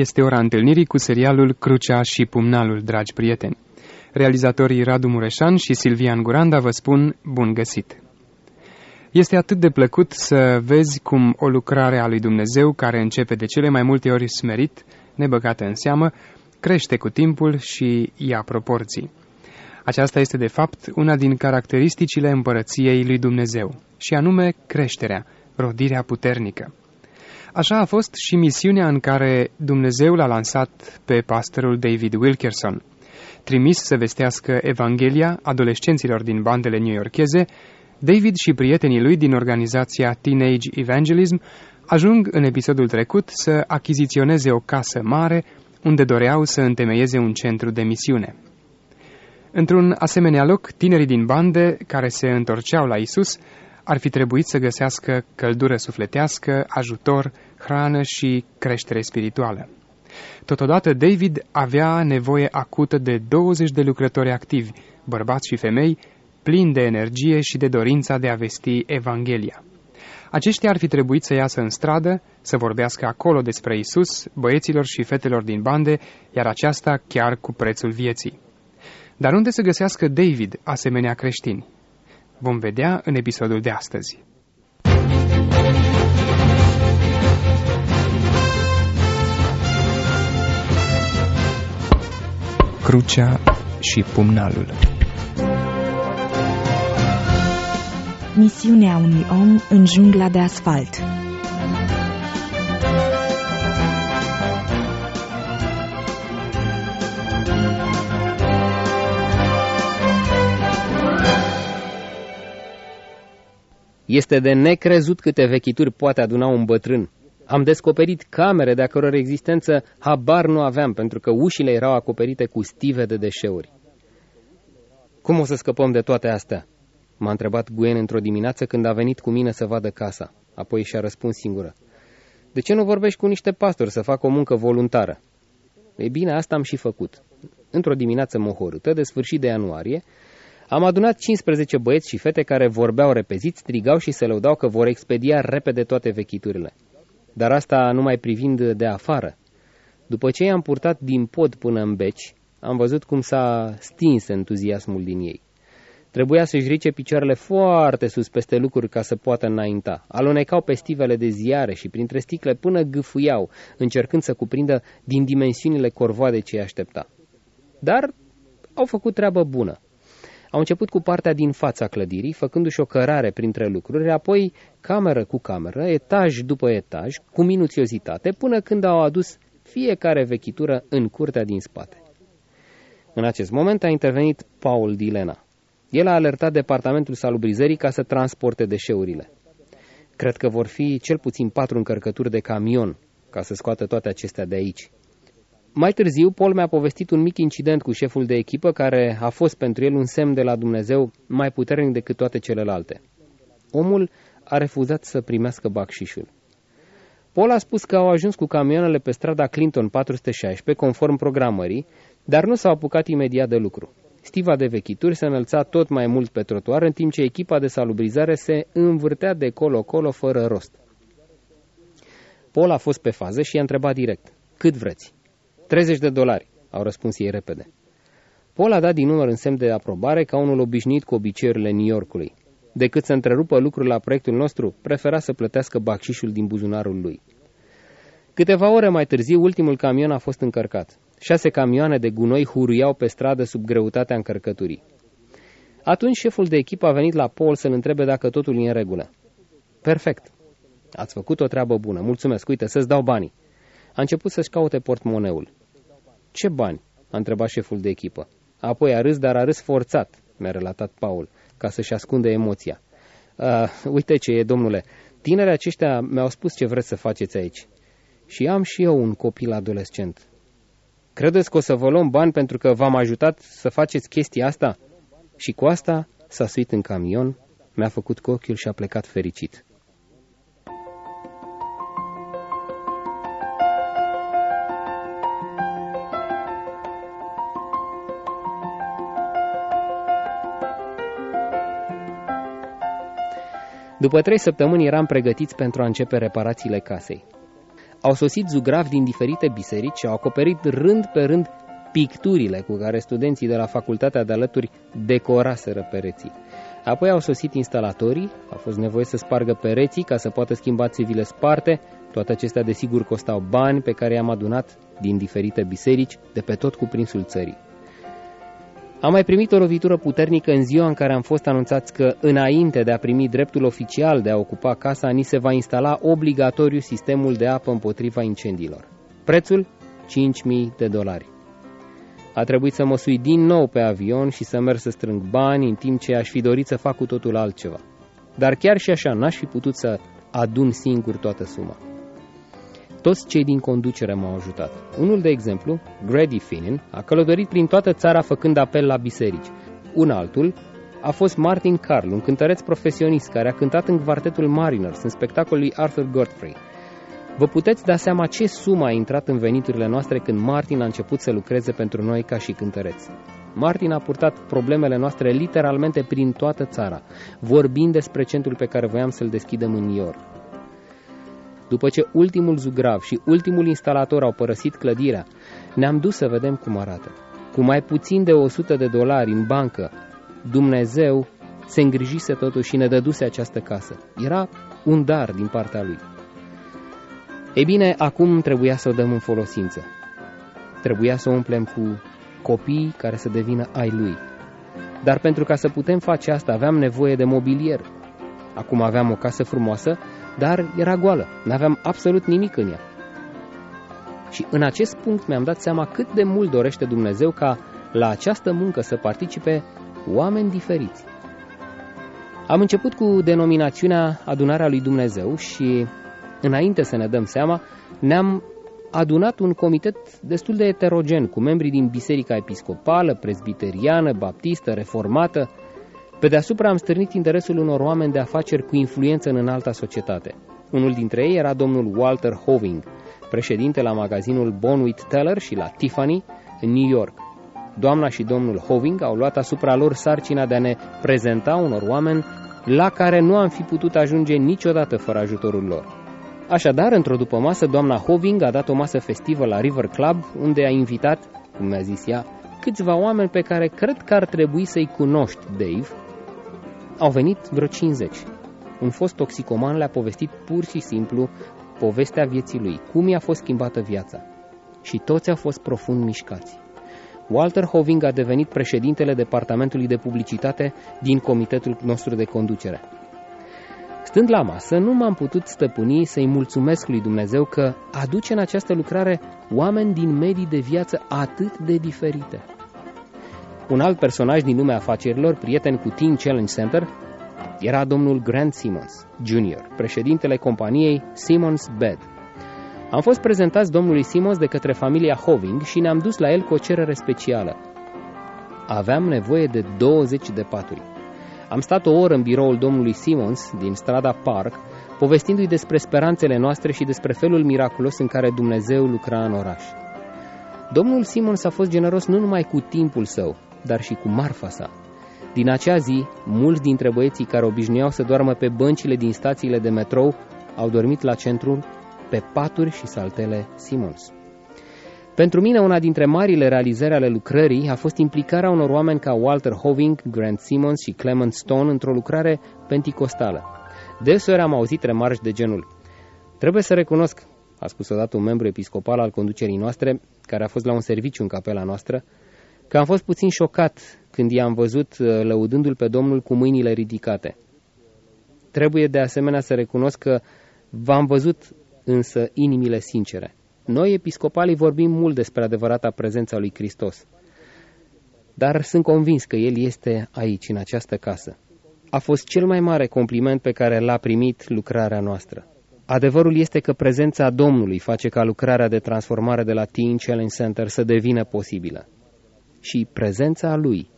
Este ora întâlnirii cu serialul Crucea și Pumnalul, dragi prieteni. Realizatorii Radu Mureșan și Silvian Guranda vă spun bun găsit. Este atât de plăcut să vezi cum o lucrare a lui Dumnezeu, care începe de cele mai multe ori smerit, nebăgată în seamă, crește cu timpul și ia proporții. Aceasta este, de fapt, una din caracteristicile împărăției lui Dumnezeu, și anume creșterea, rodirea puternică. Așa a fost și misiunea în care Dumnezeu l-a lansat pe pastorul David Wilkerson, trimis să vestească Evanghelia adolescenților din bandele newyorkeze, David și prietenii lui din organizația Teenage Evangelism ajung în episodul trecut să achiziționeze o casă mare unde doreau să întemeieze un centru de misiune. Într-un asemenea loc, tinerii din bande care se întorceau la Isus ar fi trebuit să găsească căldură sufletească, ajutor, hrană și creștere spirituală. Totodată, David avea nevoie acută de 20 de lucrători activi, bărbați și femei, plini de energie și de dorința de a vesti Evanghelia. Aceștia ar fi trebuit să iasă în stradă, să vorbească acolo despre Isus, băieților și fetelor din bande, iar aceasta chiar cu prețul vieții. Dar unde să găsească David asemenea creștini? Vom vedea în episodul de astăzi. Crucea și pumnalul Misiunea unui om în jungla de asfalt Este de necrezut câte vechituri poate aduna un bătrân. Am descoperit camere de a căror existență habar nu aveam, pentru că ușile erau acoperite cu stive de deșeuri. Cum o să scăpăm de toate astea? M-a întrebat Guen într-o dimineață când a venit cu mine să vadă casa. Apoi și-a răspuns singură. De ce nu vorbești cu niște pastori să facă o muncă voluntară? Ei bine, asta am și făcut. Într-o dimineață mohorâtă, de sfârșit de ianuarie, am adunat 15 băieți și fete care vorbeau repezit, strigau și se lăudau că vor expedia repede toate vechiturile. Dar asta numai privind de afară. După ce i-am purtat din pod până în beci, am văzut cum s-a stins entuziasmul din ei. Trebuia să-și rice picioarele foarte sus peste lucruri ca să poată înainta. Alunecau pe stivele de ziare și printre sticle până gâfâiau, încercând să cuprindă din dimensiunile corvoade ce îi aștepta. Dar au făcut treabă bună. Au început cu partea din fața clădirii, făcându-și o cărare printre lucruri, apoi cameră cu cameră, etaj după etaj, cu minuțiozitate, până când au adus fiecare vechitură în curtea din spate. În acest moment a intervenit Paul Dilena. El a alertat departamentul salubrizării ca să transporte deșeurile. Cred că vor fi cel puțin patru încărcături de camion ca să scoată toate acestea de aici. Mai târziu, Paul mi-a povestit un mic incident cu șeful de echipă care a fost pentru el un semn de la Dumnezeu mai puternic decât toate celelalte. Omul a refuzat să primească bacșișul. Paul a spus că au ajuns cu camioanele pe strada Clinton 416, conform programării, dar nu s-au apucat imediat de lucru. Stiva de vechituri se înălța tot mai mult pe trotuar, în timp ce echipa de salubrizare se învârtea de colo-colo fără rost. Paul a fost pe fază și i-a întrebat direct, cât vreți? 30 de dolari, au răspuns ei repede. Paul a dat din număr în semn de aprobare ca unul obișnuit cu obiceiurile New Yorkului. Decât să întrerupă lucrul la proiectul nostru, prefera să plătească bacșișul din buzunarul lui. Câteva ore mai târziu, ultimul camion a fost încărcat. Șase camioane de gunoi huruiau pe stradă sub greutatea încărcăturii. Atunci șeful de echipă a venit la Paul să-l întrebe dacă totul e în regulă. Perfect. Ați făcut o treabă bună. Mulțumesc. Uite, să-ți dau banii. A început să-și caute portmoneul. Ce bani?" a întrebat șeful de echipă. Apoi a râs, dar a râs forțat, mi-a relatat Paul, ca să-și ascunde emoția. Uh, uite ce e, domnule, tinerii aceștia mi-au spus ce vreți să faceți aici. Și am și eu un copil adolescent. Credeți că o să vă luăm bani pentru că v-am ajutat să faceți chestia asta? Și cu asta s-a suit în camion, mi-a făcut cu ochiul și a plecat fericit. După trei săptămâni eram pregătiți pentru a începe reparațiile casei. au sosit zugravi din diferite biserici și au acoperit rând pe rând picturile cu care studenții de la facultatea de alături decoraseră pereții. Apoi au sosit instalatorii, a fost nevoie să spargă pereții ca să poată schimba țevile sparte, toate acestea desigur costau bani pe care i-am adunat din diferite biserici de pe tot cuprinsul țării. Am mai primit o lovitură puternică în ziua în care am fost anunțați că, înainte de a primi dreptul oficial de a ocupa casa, ni se va instala obligatoriu sistemul de apă împotriva incendiilor. Prețul? 5.000 de dolari. A trebuit să mă sui din nou pe avion și să merg să strâng bani în timp ce aș fi dorit să fac cu totul altceva. Dar chiar și așa n-aș fi putut să adun singur toată suma. Toți cei din conducere m-au ajutat. Unul, de exemplu, Grady Finnin, a călătorit prin toată țara făcând apel la biserici. Un altul a fost Martin Carl, un cântăreț profesionist care a cântat în quartetul Mariners, în spectacolul lui Arthur Godfrey. Vă puteți da seama ce sumă a intrat în veniturile noastre când Martin a început să lucreze pentru noi ca și cântăreț. Martin a purtat problemele noastre literalmente prin toată țara, vorbind despre centrul pe care voiam să-l deschidem în New York. După ce ultimul zugrav și ultimul instalator au părăsit clădirea, ne-am dus să vedem cum arată. Cu mai puțin de 100 de dolari în bancă, Dumnezeu se îngrijise totuși și ne dăduse această casă. Era un dar din partea lui. Ei bine, acum trebuia să o dăm în folosință. Trebuia să o umplem cu copii care să devină ai lui. Dar pentru ca să putem face asta aveam nevoie de mobilier. Acum aveam o casă frumoasă, dar era goală, n-aveam absolut nimic în ea. Și în acest punct mi-am dat seama cât de mult dorește Dumnezeu ca la această muncă să participe oameni diferiți. Am început cu denominațiunea Adunarea lui Dumnezeu și înainte să ne dăm seama, ne-am adunat un comitet destul de heterogen, cu membri din Biserica Episcopală, Presbiteriană, Baptistă, Reformată. Pe deasupra am stârnit interesul unor oameni de afaceri cu influență în înalta societate. Unul dintre ei era domnul Walter Hoving, președinte la magazinul Bonwit Teller și la Tiffany în New York. Doamna și domnul Hoving au luat asupra lor sarcina de a ne prezenta unor oameni la care nu am fi putut ajunge niciodată fără ajutorul lor. Așadar, într-o dupămasă, doamna Hoving a dat o masă festivă la River Club, unde a invitat, cum mi-a zis ea, câțiva oameni pe care cred că ar trebui să-i cunoști, Dave. Au venit vreo 50. Un fost toxicoman le-a povestit pur și simplu povestea vieții lui, cum i-a fost schimbată viața. Și toți au fost profund mișcați. Walter Hoving a devenit președintele departamentului de publicitate din comitetul nostru de conducere. Stând la masă, nu m-am putut stăpâni să-i mulțumesc lui Dumnezeu că aduce în această lucrare oameni din medii de viață atât de diferite. Un alt personaj din lumea afacerilor, prieten cu Teen Challenge Center, era domnul Grant Simmons, Jr., președintele companiei Simmons Bed. Am fost prezentați domnului Simmons de către familia Hoving și ne-am dus la el cu o cerere specială. Aveam nevoie de 20 de paturi. Am stat o oră în biroul domnului Simons din strada Park, povestindu-i despre speranțele noastre și despre felul miraculos în care Dumnezeu lucra în oraș. Domnul Simons a fost generos nu numai cu timpul său, dar și cu marfa sa. Din acea zi, mulți dintre băieții care obișnuiau să doarmă pe băncile din stațiile de metrou au dormit la centru pe paturi și saltele Simons. Pentru mine, una dintre marile realizări ale lucrării a fost implicarea unor oameni ca Walter Hoving, Grant Simmons și Clement Stone într-o lucrare penticostală. Deseori am auzit remarci de genul Trebuie să recunosc, a spus odată un membru episcopal al conducerii noastre, care a fost la un serviciu în capela noastră, că am fost puțin șocat când i-am văzut uh, lăudându-l pe Domnul cu mâinile ridicate. Trebuie de asemenea să recunosc că v-am văzut însă inimile sincere. Noi, episcopalii, vorbim mult despre adevărata prezența lui Hristos. Dar sunt convins că El este aici, în această casă. A fost cel mai mare compliment pe care l-a primit lucrarea noastră. Adevărul este că prezența Domnului face ca lucrarea de transformare de la Teen Challenge Center să devină posibilă. Și prezența Lui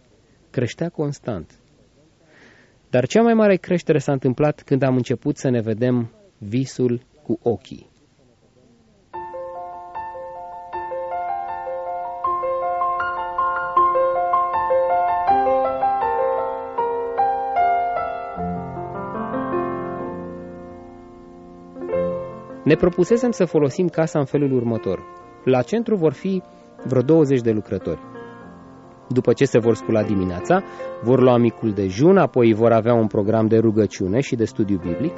creștea constant. Dar cea mai mare creștere s-a întâmplat când am început să ne vedem visul cu ochii. Ne propusesem să folosim casa în felul următor. La centru vor fi vreo 20 de lucrători. După ce se vor scula dimineața, vor lua micul dejun, apoi vor avea un program de rugăciune și de studiu biblic.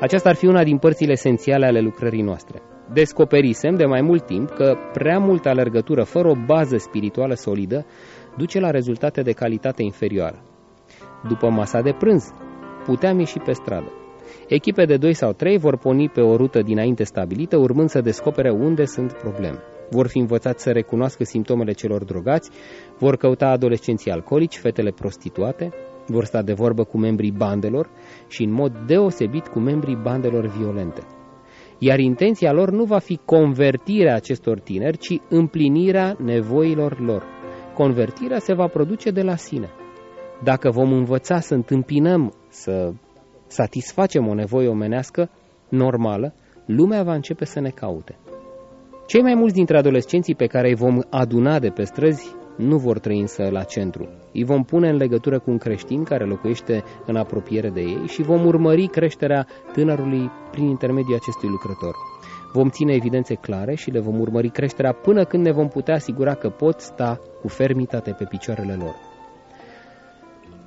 Aceasta ar fi una din părțile esențiale ale lucrării noastre. Descoperisem de mai mult timp că prea multă alergătură fără o bază spirituală solidă duce la rezultate de calitate inferioară. După masa de prânz, puteam ieși pe stradă. Echipe de 2 sau 3 vor poni pe o rută dinainte stabilită, urmând să descopere unde sunt probleme. Vor fi învățați să recunoască simptomele celor drogați, vor căuta adolescenții alcoolici, fetele prostituate, vor sta de vorbă cu membrii bandelor și în mod deosebit cu membrii bandelor violente. Iar intenția lor nu va fi convertirea acestor tineri, ci împlinirea nevoilor lor. Convertirea se va produce de la sine. Dacă vom învăța să întâmpinăm, să satisfacem o nevoie omenească normală, lumea va începe să ne caute. Cei mai mulți dintre adolescenții pe care îi vom aduna de pe străzi nu vor trăi însă la centru. Îi vom pune în legătură cu un creștin care locuiește în apropiere de ei și vom urmări creșterea tânărului prin intermediul acestui lucrător. Vom ține evidențe clare și le vom urmări creșterea până când ne vom putea asigura că pot sta cu fermitate pe picioarele lor.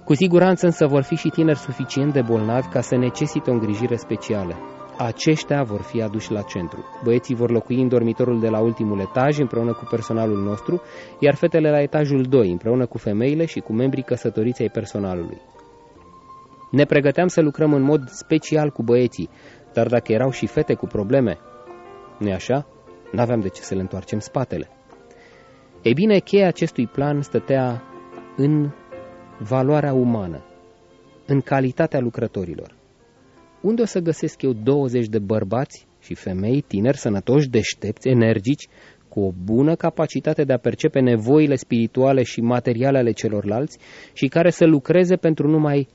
Cu siguranță însă vor fi și tineri suficient de bolnavi ca să necesite o îngrijire specială. Aceștia vor fi aduși la centru. Băieții vor locui în dormitorul de la ultimul etaj împreună cu personalul nostru, iar fetele la etajul 2 împreună cu femeile și cu membrii căsătoriți ai personalului. Ne pregăteam să lucrăm în mod special cu băieții, dar dacă erau și fete cu probleme, nu așa? N-aveam de ce să le întoarcem spatele. Ei bine, cheia acestui plan stătea în valoarea umană, în calitatea lucrătorilor. Unde o să găsesc eu 20 de bărbați și femei tineri, sănătoși, deștepți, energici, cu o bună capacitate de a percepe nevoile spirituale și materiale ale celorlalți și care să lucreze pentru numai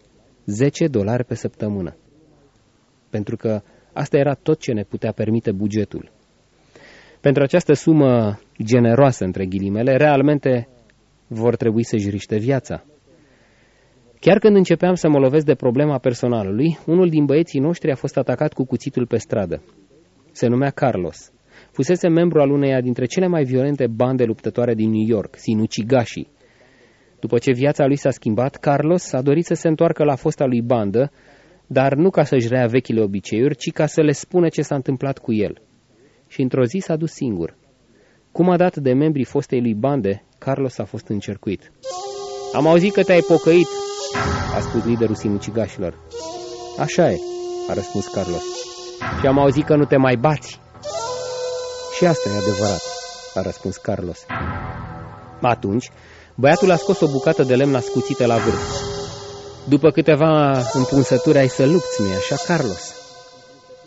10 dolari pe săptămână? Pentru că asta era tot ce ne putea permite bugetul. Pentru această sumă generoasă, între ghilimele, realmente vor trebui să-și riște viața. Chiar când începeam să mă lovesc de problema personalului, unul din băieții noștri a fost atacat cu cuțitul pe stradă. Se numea Carlos. Fusese membru al uneia dintre cele mai violente bande luptătoare din New York, Sinucigashi. După ce viața lui s-a schimbat, Carlos a dorit să se întoarcă la fosta lui bandă, dar nu ca să-și rea vechile obiceiuri, ci ca să le spună ce s-a întâmplat cu el. Și într-o zi s-a dus singur. Cum a dat de membrii fostei lui bande, Carlos a fost încercuit. Am auzit că te-ai pocăit, a spus liderul sinucigașilor. Așa e, a răspuns Carlos. Și am auzit că nu te mai bați. Și asta e adevărat, a răspuns Carlos. Atunci, băiatul a scos o bucată de lemn ascuțită la vârf. După câteva împunsături ai să lupți, nu așa, Carlos?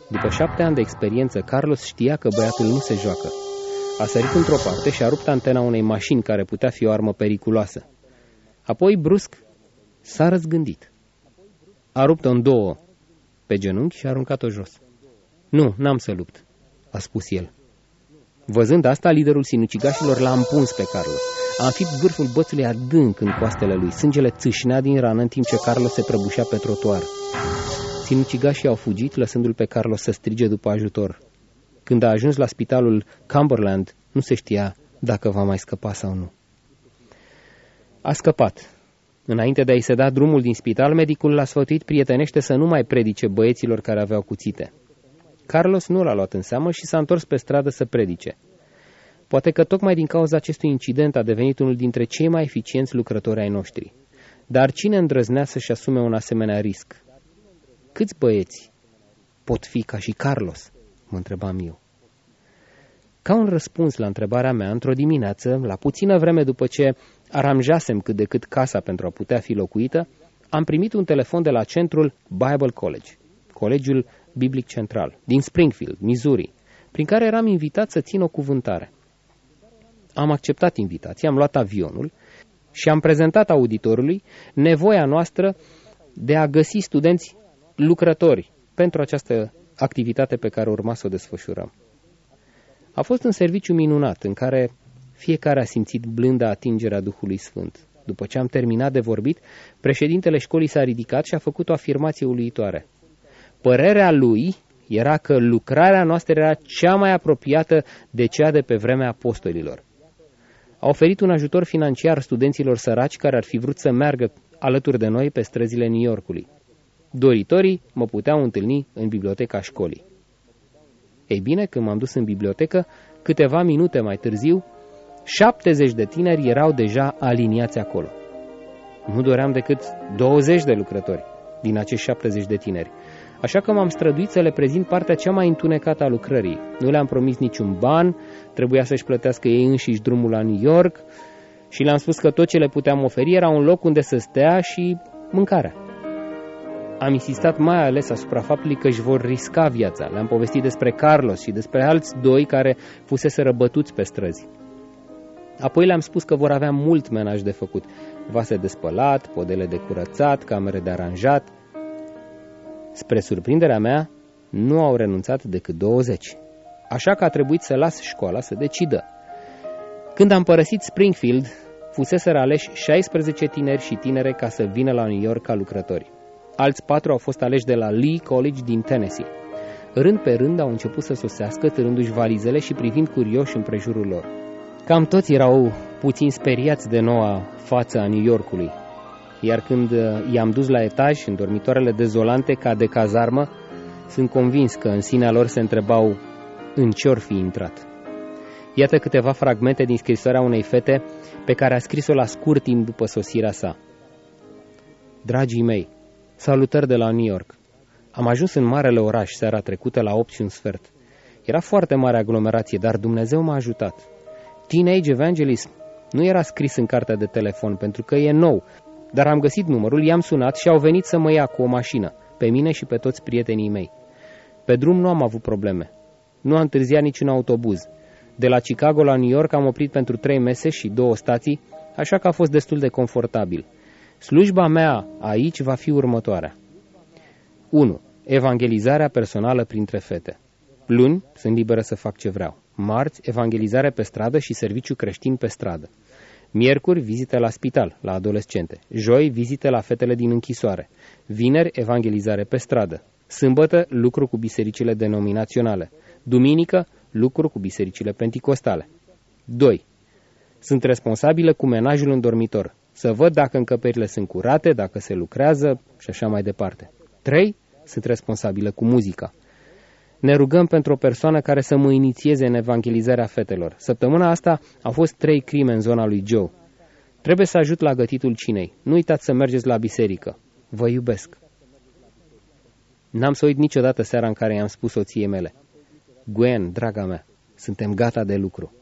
După șapte ani de experiență, Carlos știa că băiatul nu se joacă. A sărit într-o parte și a rupt antena unei mașini care putea fi o armă periculoasă. Apoi, brusc, S-a răzgândit. A rupt-o în două pe genunchi și a aruncat-o jos. Nu, n-am să lupt, a spus el. Văzând asta, liderul sinucigașilor l-a împuns pe Carlos. A înfipt vârful bățului adânc în coastele lui. Sângele țâșnea din rană în timp ce Carlos se prăbușea pe trotuar. Sinucigașii au fugit, lăsându-l pe Carlos să strige după ajutor. Când a ajuns la spitalul Cumberland, nu se știa dacă va mai scăpa sau nu. A scăpat, Înainte de a-i se da drumul din spital, medicul l-a sfătuit prietenește să nu mai predice băieților care aveau cuțite. Carlos nu l-a luat în seamă și s-a întors pe stradă să predice. Poate că tocmai din cauza acestui incident a devenit unul dintre cei mai eficienți lucrători ai noștri. Dar cine îndrăznea să-și asume un asemenea risc? Câți băieți pot fi ca și Carlos? Mă întrebam eu. Ca un răspuns la întrebarea mea, într-o dimineață, la puțină vreme după ce aranjasem cât de cât casa pentru a putea fi locuită, am primit un telefon de la centrul Bible College, Colegiul Biblic Central, din Springfield, Missouri, prin care eram invitat să țin o cuvântare. Am acceptat invitația, am luat avionul și am prezentat auditorului nevoia noastră de a găsi studenți lucrători pentru această activitate pe care urma să o desfășurăm. A fost un serviciu minunat în care fiecare a simțit blânda atingerea Duhului Sfânt. După ce am terminat de vorbit, președintele școlii s-a ridicat și a făcut o afirmație uluitoare. Părerea lui era că lucrarea noastră era cea mai apropiată de cea de pe vremea apostolilor. A oferit un ajutor financiar studenților săraci care ar fi vrut să meargă alături de noi pe străzile New Yorkului. Doritorii mă puteau întâlni în biblioteca școlii. Ei bine, când m-am dus în bibliotecă, câteva minute mai târziu, 70 de tineri erau deja aliniați acolo. Nu doream decât 20 de lucrători din acești 70 de tineri. Așa că m-am străduit să le prezint partea cea mai întunecată a lucrării. Nu le-am promis niciun ban, trebuia să-și plătească ei înșiși drumul la New York și le-am spus că tot ce le puteam oferi era un loc unde să stea și mâncarea. Am insistat mai ales asupra faptului că își vor risca viața. Le-am povestit despre Carlos și despre alți doi care fusese răbătuți pe străzi. Apoi le-am spus că vor avea mult menaj de făcut. Vase de spălat, podele de curățat, camere de aranjat. Spre surprinderea mea, nu au renunțat decât 20. Așa că a trebuit să las școala să decidă. Când am părăsit Springfield, fusese aleși 16 tineri și tinere ca să vină la New York ca lucrători. Alți patru au fost aleși de la Lee College din Tennessee. Rând pe rând au început să sosească, târându-și valizele și privind curioși împrejurul lor. Cam toți erau puțin speriați de noua față a New Yorkului, iar când uh, i-am dus la etaj, în dormitoarele dezolante ca de cazarmă, sunt convins că în sinea lor se întrebau în ce fi intrat. Iată câteva fragmente din scrisoarea unei fete pe care a scris-o la scurt timp după sosirea sa. Dragii mei, salutări de la New York. Am ajuns în marele oraș seara trecută la 8 și un sfert. Era foarte mare aglomerație, dar Dumnezeu m-a ajutat. Teenage Evangelism nu era scris în cartea de telefon pentru că e nou, dar am găsit numărul, i-am sunat și au venit să mă ia cu o mașină, pe mine și pe toți prietenii mei. Pe drum nu am avut probleme. Nu a întârziat niciun autobuz. De la Chicago la New York am oprit pentru trei mese și două stații, așa că a fost destul de confortabil. Slujba mea aici va fi următoarea. 1. Evangelizarea personală printre fete. Luni sunt liberă să fac ce vreau. Marți, evangelizare pe stradă și serviciu creștin pe stradă. Miercuri, vizite la spital, la adolescente. Joi, vizite la fetele din închisoare. Vineri, evangelizare pe stradă. Sâmbătă, lucru cu bisericile denominaționale. Duminică, lucru cu bisericile penticostale. 2. Sunt responsabilă cu menajul în dormitor. Să văd dacă încăperile sunt curate, dacă se lucrează și așa mai departe. 3. Sunt responsabilă cu muzica. Ne rugăm pentru o persoană care să mă inițieze în evangelizarea fetelor. Săptămâna asta au fost trei crime în zona lui Joe. Trebuie să ajut la gătitul cinei. Nu uitați să mergeți la biserică. Vă iubesc. N-am să uit niciodată seara în care i-am spus soției mele. Gwen, draga mea, suntem gata de lucru.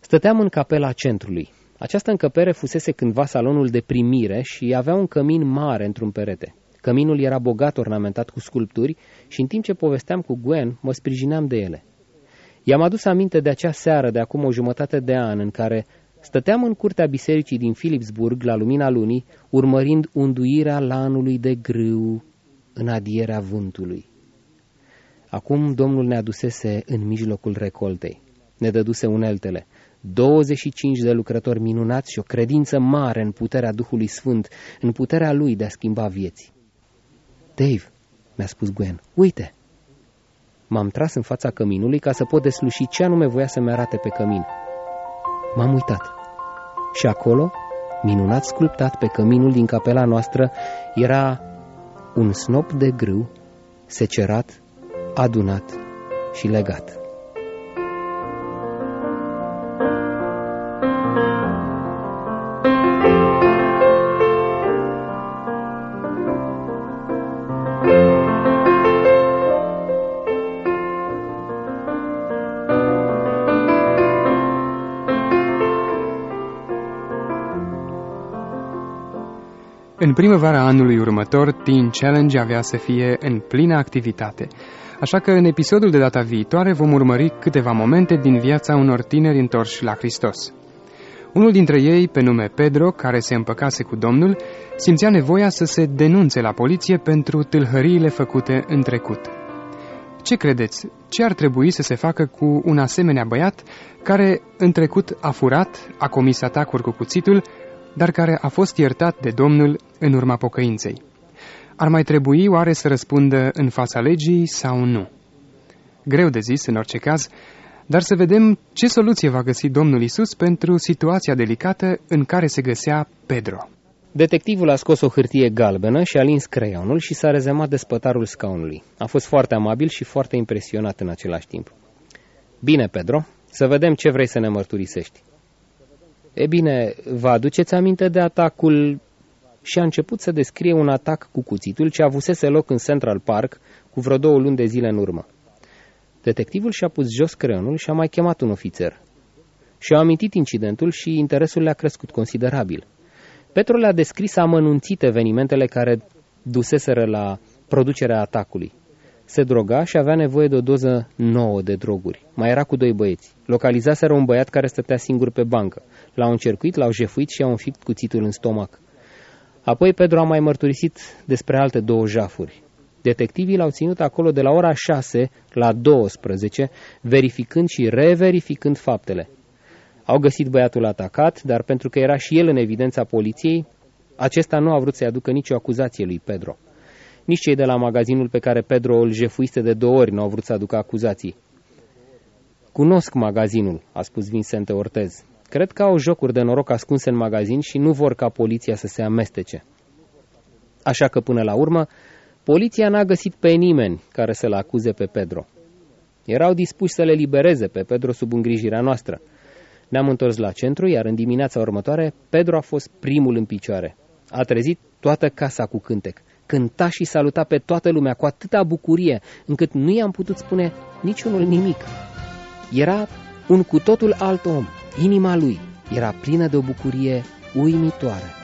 Stăteam în capela centrului. Această încăpere fusese cândva salonul de primire și avea un cămin mare într-un perete. Căminul era bogat ornamentat cu sculpturi și în timp ce povesteam cu Gwen, mă sprijineam de ele. I-am adus aminte de acea seară de acum o jumătate de an în care stăteam în curtea bisericii din Philipsburg la lumina lunii, urmărind unduirea lanului de grâu în adierea vântului. Acum Domnul ne adusese în mijlocul recoltei. Ne dăduse uneltele, 25 de lucrători minunați și o credință mare în puterea Duhului Sfânt, în puterea Lui de a schimba vieți. Dave, mi-a spus Gwen, uite! M-am tras în fața căminului ca să pot desluși ce anume voia să-mi arate pe cămin. M-am uitat. Și acolo, minunat sculptat pe căminul din capela noastră, era un snop de grâu, secerat, adunat și legat. În primăvara anului următor, Teen Challenge avea să fie în plină activitate, așa că în episodul de data viitoare vom urmări câteva momente din viața unor tineri întorși la Hristos. Unul dintre ei, pe nume Pedro, care se împăcase cu Domnul, simțea nevoia să se denunțe la poliție pentru tâlhăriile făcute în trecut. Ce credeți? Ce ar trebui să se facă cu un asemenea băiat care în trecut a furat, a comis atacuri cu cuțitul dar care a fost iertat de Domnul în urma pocăinței. Ar mai trebui oare să răspundă în fața legii sau nu? Greu de zis, în orice caz, dar să vedem ce soluție va găsi Domnul Isus pentru situația delicată în care se găsea Pedro. Detectivul a scos o hârtie galbenă și a lins creionul și s-a rezemat de spătarul scaunului. A fost foarte amabil și foarte impresionat în același timp. Bine, Pedro, să vedem ce vrei să ne mărturisești. E bine, vă aduceți aminte de atacul... Și a început să descrie un atac cu cuțitul ce avusese loc în Central Park cu vreo două luni de zile în urmă. Detectivul și-a pus jos creionul și a mai chemat un ofițer. Și-a amintit incidentul și interesul le-a crescut considerabil. Petru le-a descris amănunțit evenimentele care duseseră la producerea atacului. Se droga și avea nevoie de o doză nouă de droguri. Mai era cu doi băieți. Localizaseră un băiat care stătea singur pe bancă. L-au încercuit, l-au jefuit și au înfipt cuțitul în stomac. Apoi Pedro a mai mărturisit despre alte două jafuri. Detectivii l-au ținut acolo de la ora 6 la 12, verificând și reverificând faptele. Au găsit băiatul atacat, dar pentru că era și el în evidența poliției, acesta nu a vrut să-i aducă nicio acuzație lui Pedro. Nici cei de la magazinul pe care Pedro îl jefuiste de două ori nu au vrut să aducă acuzații. Cunosc magazinul, a spus Vincente Ortez. Cred că au jocuri de noroc ascunse în magazin și nu vor ca poliția să se amestece. Așa că până la urmă, poliția n-a găsit pe nimeni care să-l acuze pe Pedro. Erau dispuși să le libereze pe Pedro sub îngrijirea noastră. Ne-am întors la centru, iar în dimineața următoare, Pedro a fost primul în picioare. A trezit toată casa cu cântec. Cânta și saluta pe toată lumea cu atâta bucurie, încât nu i-am putut spune niciunul nimic. Era un cu totul alt om. Inima lui era plină de o bucurie uimitoare.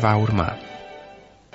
Va urma